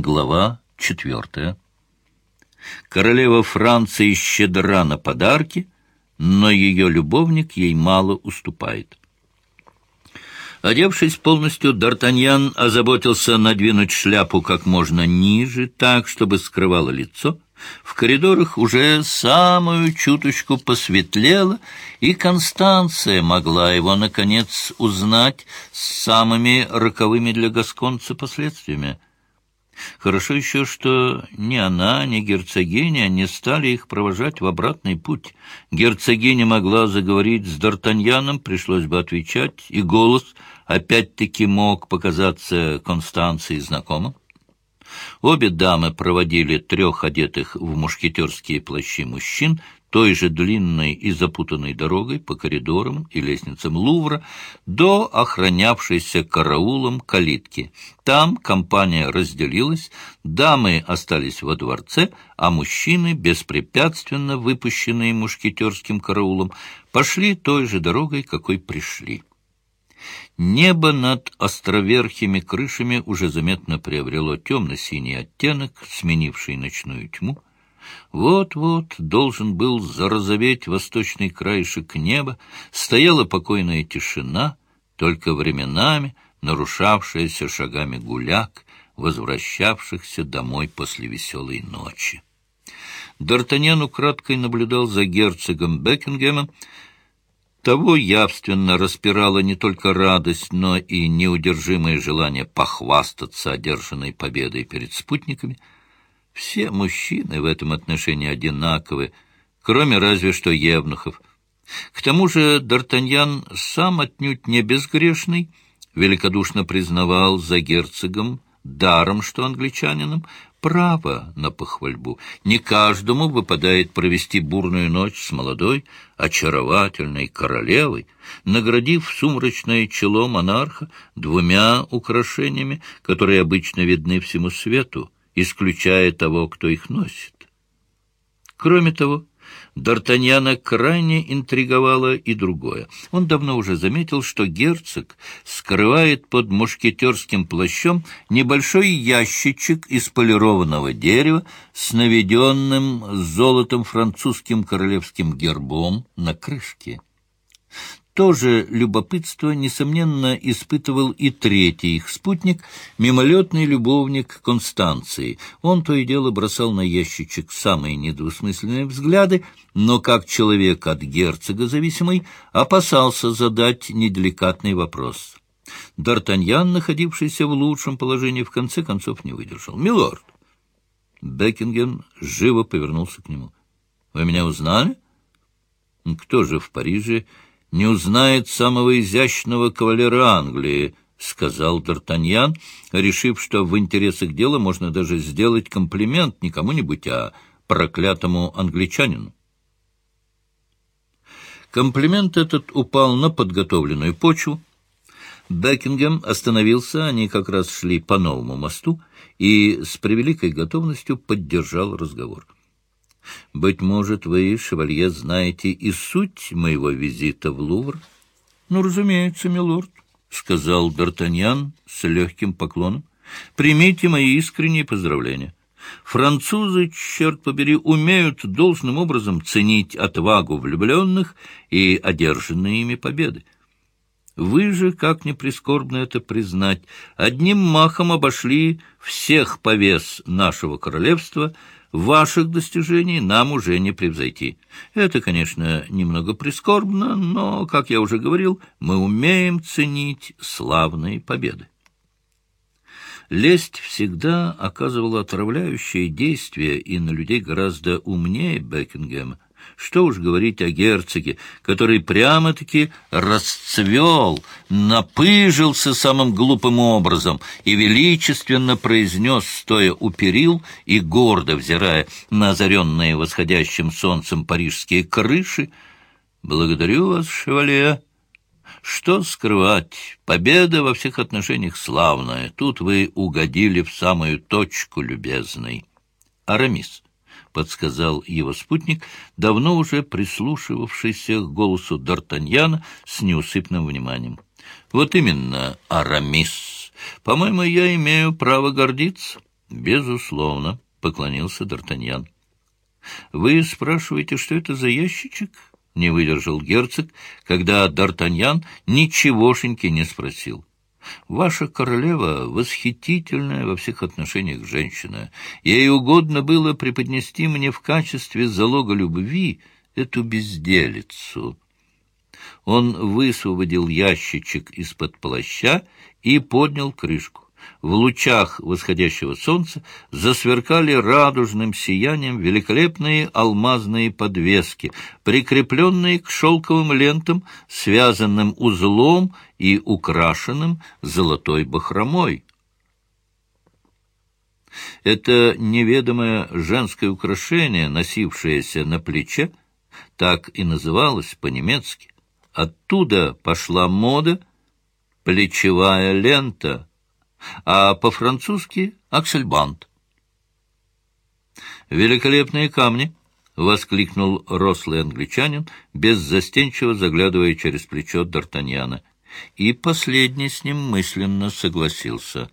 Глава четвертая. Королева Франции щедра на подарки, но ее любовник ей мало уступает. Одевшись полностью, Д'Артаньян озаботился надвинуть шляпу как можно ниже, так, чтобы скрывало лицо. В коридорах уже самую чуточку посветлело, и Констанция могла его, наконец, узнать с самыми роковыми для гасконца последствиями. Хорошо еще, что ни она, ни герцогиня не стали их провожать в обратный путь. Герцогиня могла заговорить с Д'Артаньяном, пришлось бы отвечать, и голос опять-таки мог показаться Констанции знакомым. Обе дамы проводили трех одетых в мушкетерские плащи мужчин той же длинной и запутанной дорогой по коридорам и лестницам Лувра до охранявшейся караулом калитки. Там компания разделилась, дамы остались во дворце, а мужчины, беспрепятственно выпущенные мушкетерским караулом, пошли той же дорогой, какой пришли. Небо над островерхими крышами уже заметно приобрело темно-синий оттенок, сменивший ночную тьму. Вот-вот должен был зарозоветь восточный краешек неба, стояла покойная тишина, только временами нарушавшаяся шагами гуляк, возвращавшихся домой после веселой ночи. Д'Артаньян украдкой наблюдал за герцогом Бекингемом, того явственно распирала не только радость, но и неудержимое желание похвастаться одержанной победой перед спутниками. Все мужчины в этом отношении одинаковы, кроме разве что евнухов. К тому же Д'Артаньян сам отнюдь не безгрешный, великодушно признавал за герцогом, даром что англичанином, право на похвальбу. Не каждому выпадает провести бурную ночь с молодой, очаровательной королевой, наградив сумрачное чело монарха двумя украшениями, которые обычно видны всему свету, исключая того, кто их носит. Кроме того, Д'Артаньяна крайне интриговало и другое. Он давно уже заметил, что герцог скрывает под мушкетерским плащом небольшой ящичек из полированного дерева с наведенным золотом французским королевским гербом на крышке. То же любопытство, несомненно, испытывал и третий их спутник, мимолетный любовник Констанции. Он то и дело бросал на ящичек самые недвусмысленные взгляды, но как человек от герцога зависимый опасался задать неделикатный вопрос. Д'Артаньян, находившийся в лучшем положении, в конце концов не выдержал. «Милорд!» Бекингем живо повернулся к нему. «Вы меня узнали?» «Кто же в Париже...» не узнает самого изящного кавалера Англии, — сказал Д'Артаньян, решив, что в интересах дела можно даже сделать комплимент не кому-нибудь, а проклятому англичанину. Комплимент этот упал на подготовленную почву. Бекингем остановился, они как раз шли по новому мосту, и с превеликой готовностью поддержал разговор. — быть может, вы, шевалье, знаете и суть моего визита в Лувр? — Ну, разумеется, милорд, — сказал Д'Артаньян с легким поклоном. — Примите мои искренние поздравления. Французы, черт побери, умеют должным образом ценить отвагу влюбленных и одержанные ими победы. Вы же, как ни прискорбно это признать, одним махом обошли всех повес нашего королевства — ваших достижений нам уже не превзойти. Это, конечно, немного прискорбно, но, как я уже говорил, мы умеем ценить славные победы. Лесть всегда оказывала отравляющее действие и на людей гораздо умнее Бекингема. Что уж говорить о герцоге, который прямо-таки расцвел, напыжился самым глупым образом и величественно произнес, стоя у перил и гордо взирая на озаренные восходящим солнцем парижские крыши, «Благодарю вас, шевале!» Что скрывать? Победа во всех отношениях славная. Тут вы угодили в самую точку, любезный. Арамис. — подсказал его спутник, давно уже прислушивавшийся к голосу Д'Артаньяна с неусыпным вниманием. — Вот именно, Арамис. По-моему, я имею право гордиться. Безусловно, поклонился Д'Артаньян. Вы спрашиваете, что это за ящичек? Не выдержал герцог, когда Д'Артаньян ничегошеньки не спросил. Ваша королева восхитительная во всех отношениях женщина. Ей угодно было преподнести мне в качестве залога любви эту безделицу. Он высвободил ящичек из-под плаща и поднял крышку в лучах восходящего солнца засверкали радужным сиянием великолепные алмазные подвески, прикрепленные к шелковым лентам, связанным узлом и украшенным золотой бахромой. Это неведомое женское украшение, носившееся на плече, так и называлось по-немецки. Оттуда пошла мода «плечевая лента», а по-французски «аксельбант». «Великолепные камни!» — воскликнул рослый англичанин, беззастенчиво заглядывая через плечо Д'Артаньяна. И последний с ним мысленно согласился.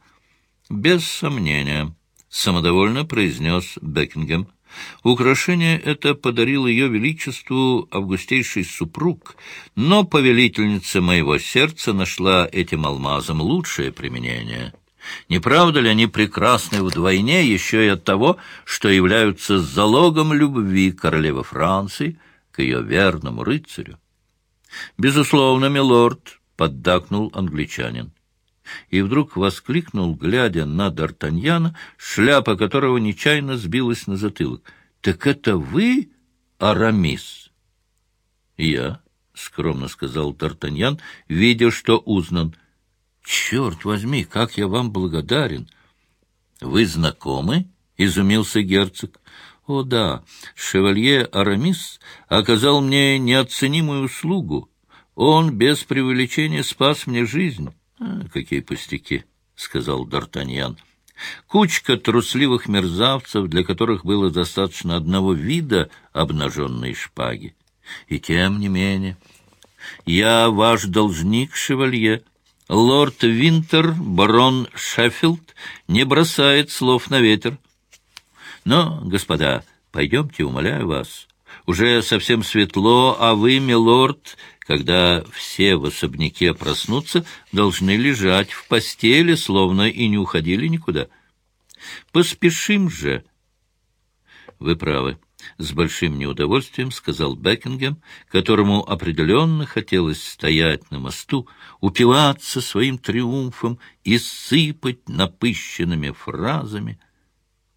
«Без сомнения», — самодовольно произнес Бекингем. Украшение это подарил ее величеству августейший супруг, но повелительница моего сердца нашла этим алмазом лучшее применение. Не правда ли они прекрасны вдвойне еще и от того, что являются залогом любви королевы Франции к ее верному рыцарю? «Безусловно, милорд», — поддакнул англичанин. И вдруг воскликнул, глядя на Д'Артаньяна, шляпа которого нечаянно сбилась на затылок. «Так это вы, Арамис?» «Я», — скромно сказал Д'Артаньян, видя, что узнан — Черт возьми, как я вам благодарен! Вы знакомы? — изумился герцог. О да, шевалье Арамис оказал мне неоценимую услугу. Он без преувеличения спас мне жизнь. Какие пустяки, — сказал Д'Артаньян. Кучка трусливых мерзавцев, для которых было достаточно одного вида обнаженной шпаги. И тем не менее, я ваш должник, шевалье, — Лорд Винтер, барон Шеффилд, не бросает слов на ветер. Но, господа, пойдемте, умоляю вас. Уже совсем светло, а вы, милорд, когда все в особняке проснутся, должны лежать в постели, словно и не уходили никуда. Поспешим же. Вы правы. — с большим неудовольствием сказал Бекингем, которому определенно хотелось стоять на мосту, упиваться своим триумфом и сыпать напыщенными фразами.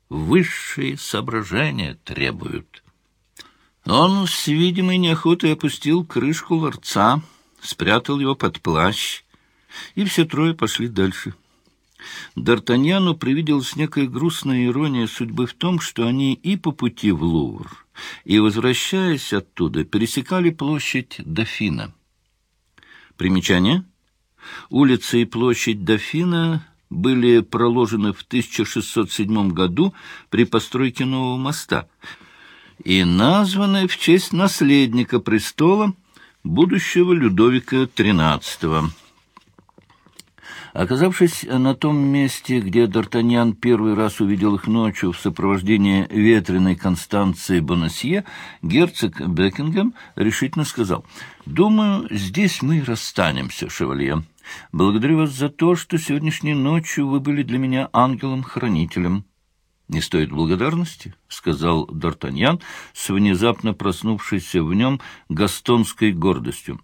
Высшие соображения требуют. Он с видимой неохотой опустил крышку ларца, спрятал его под плащ, и все трое пошли дальше. Д'Артаньяну привиделась некая грустная ирония судьбы в том, что они и по пути в Лувр, и, возвращаясь оттуда, пересекали площадь Дофина. Примечание. Улица и площадь Дофина были проложены в 1607 году при постройке нового моста и названы в честь наследника престола, будущего Людовика XIII. Оказавшись на том месте, где Д'Артаньян первый раз увидел их ночью в сопровождении ветреной Констанции Бонасье, герцог Бекингем решительно сказал, «Думаю, здесь мы расстанемся, шевалье. Благодарю вас за то, что сегодняшней ночью вы были для меня ангелом-хранителем». «Не стоит благодарности», — сказал Д'Артаньян с внезапно проснувшейся в нем гастонской гордостью.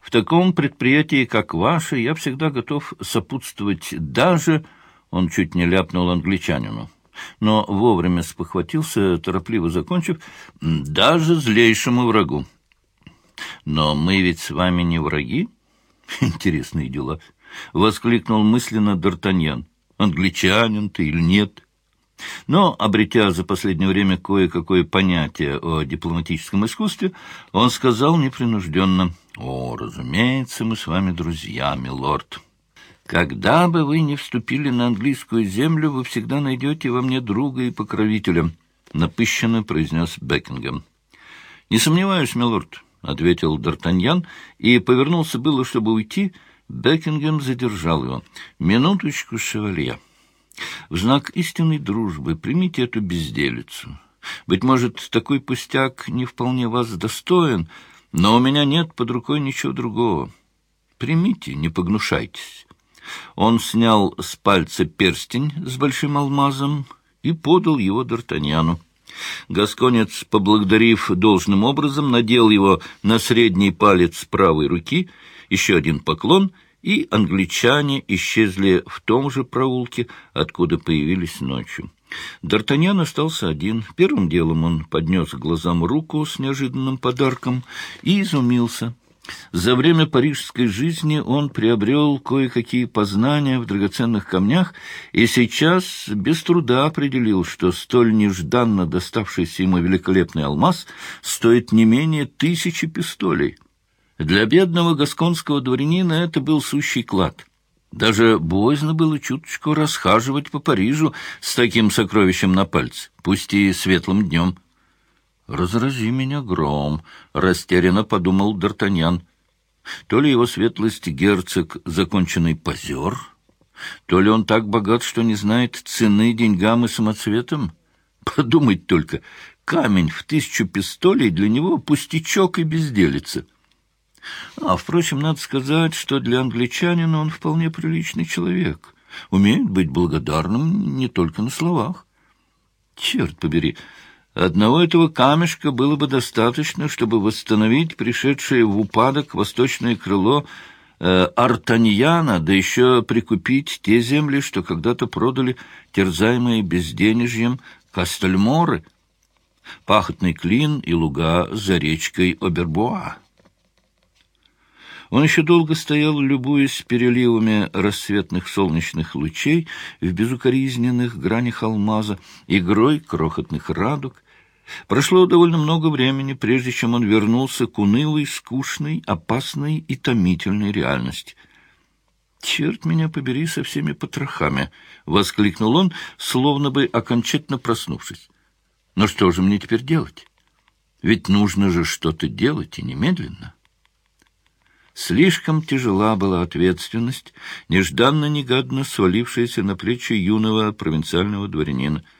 В таком предприятии, как ваше, я всегда готов сопутствовать даже...» Он чуть не ляпнул англичанину, но вовремя спохватился, торопливо закончив, «даже злейшему врагу». «Но мы ведь с вами не враги?» «Интересные дела», — воскликнул мысленно Д'Артаньян. «Англичанин ты или нет?» Но, обретя за последнее время кое-какое понятие о дипломатическом искусстве, он сказал непринужденно, «О, разумеется, мы с вами друзья, милорд. Когда бы вы ни вступили на английскую землю, вы всегда найдете во мне друга и покровителя», — напыщенно произнес Бекингем. «Не сомневаюсь, милорд», — ответил Д'Артаньян, и повернулся было, чтобы уйти. Бекингем задержал его. «Минуточку, шевалье». В знак истинной дружбы примите эту безделицу. Быть может, такой пустяк не вполне вас достоин, но у меня нет под рукой ничего другого. Примите, не погнушайтесь. Он снял с пальца перстень с большим алмазом и подал его Д'Артаньяну. Гасконец, поблагодарив должным образом, надел его на средний палец правой руки, еще один поклон, и англичане исчезли в том же проулке, откуда появились ночью. Д'Артаньян остался один. Первым делом он поднес к глазам руку с неожиданным подарком и изумился — за время парижской жизни он приобрел кое-какие познания в драгоценных камнях и сейчас без труда определил, что столь нежданно доставшийся ему великолепный алмаз стоит не менее тысячи пистолей. Для бедного гасконского дворянина это был сущий клад. Даже боязно было чуточку расхаживать по Парижу с таким сокровищем на пальце, пусть и светлым днем. «Разрази меня гром», — растерянно подумал Д'Артаньян. То ли его светлость герцог законченный позер, то ли он так богат, что не знает цены деньгам и самоцветам. Подумать только, камень в тысячу пистолей для него пустячок и безделица. А, впрочем, надо сказать, что для англичанина он вполне приличный человек, умеет быть благодарным не только на словах. Черт побери! Одного этого камешка было бы достаточно, чтобы восстановить пришедшее в упадок восточное крыло э, Артаньяна, да еще прикупить те земли, что когда-то продали терзаемые безденежьем Кастельморы, пахотный клин и луга за речкой Обербуа. Он еще долго стоял, любуясь переливами рассветных солнечных лучей в безукоризненных гранях алмаза, игрой крохотных радуг, Прошло довольно много времени, прежде чем он вернулся к унылой, скучной, опасной и томительной реальности. «Черт меня побери со всеми потрохами!» — воскликнул он, словно бы окончательно проснувшись. «Но что же мне теперь делать? Ведь нужно же что-то делать и немедленно». Слишком тяжела была ответственность, нежданно-негадно свалившаяся на плечи юного провинциального дворянина —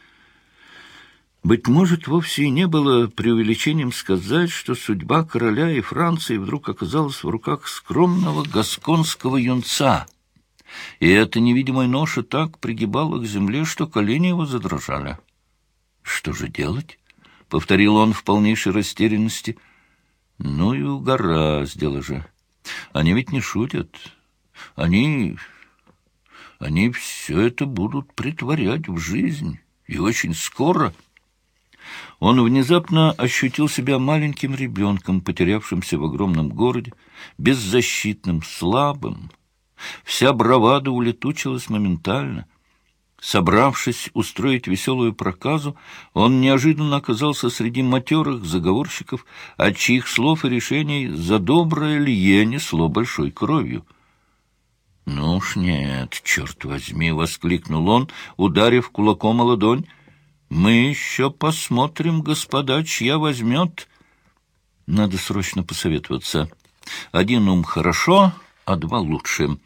быть может, вовсе и не было преувеличением сказать, что судьба короля и Франции вдруг оказалась в руках скромного гасконского юнца. И эта невидимая ноша так пригибала к земле, что колени его задрожали. «Что же делать?» — повторил он в полнейшей растерянности. «Ну и угораздило же. Они ведь не шутят. Они... они все это будут притворять в жизнь. И очень скоро...» Он внезапно ощутил себя маленьким ребенком, потерявшимся в огромном городе, беззащитным, слабым. Вся бравада улетучилась моментально. Собравшись устроить веселую проказу, он неожиданно оказался среди матерых заговорщиков, от чьих слов и решений за доброе лье несло большой кровью. «Ну уж нет, черт возьми!» — воскликнул он, ударив кулаком о ладонь. Мы еще посмотрим, господа, чья возьмет. Надо срочно посоветоваться. Один ум хорошо, а два лучше.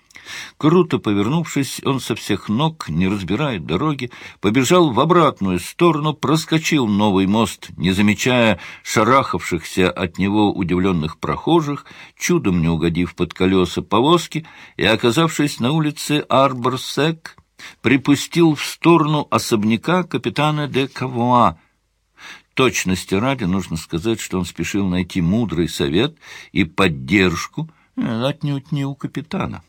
Круто повернувшись, он со всех ног, не разбирая дороги, побежал в обратную сторону, проскочил новый мост, не замечая шарахавшихся от него удивленных прохожих, чудом не угодив под колеса повозки и, оказавшись на улице Арборсек, припустил в сторону особняка капитана де Кавуа. Точности ради нужно сказать, что он спешил найти мудрый совет и поддержку, э, отнюдь не у капитана.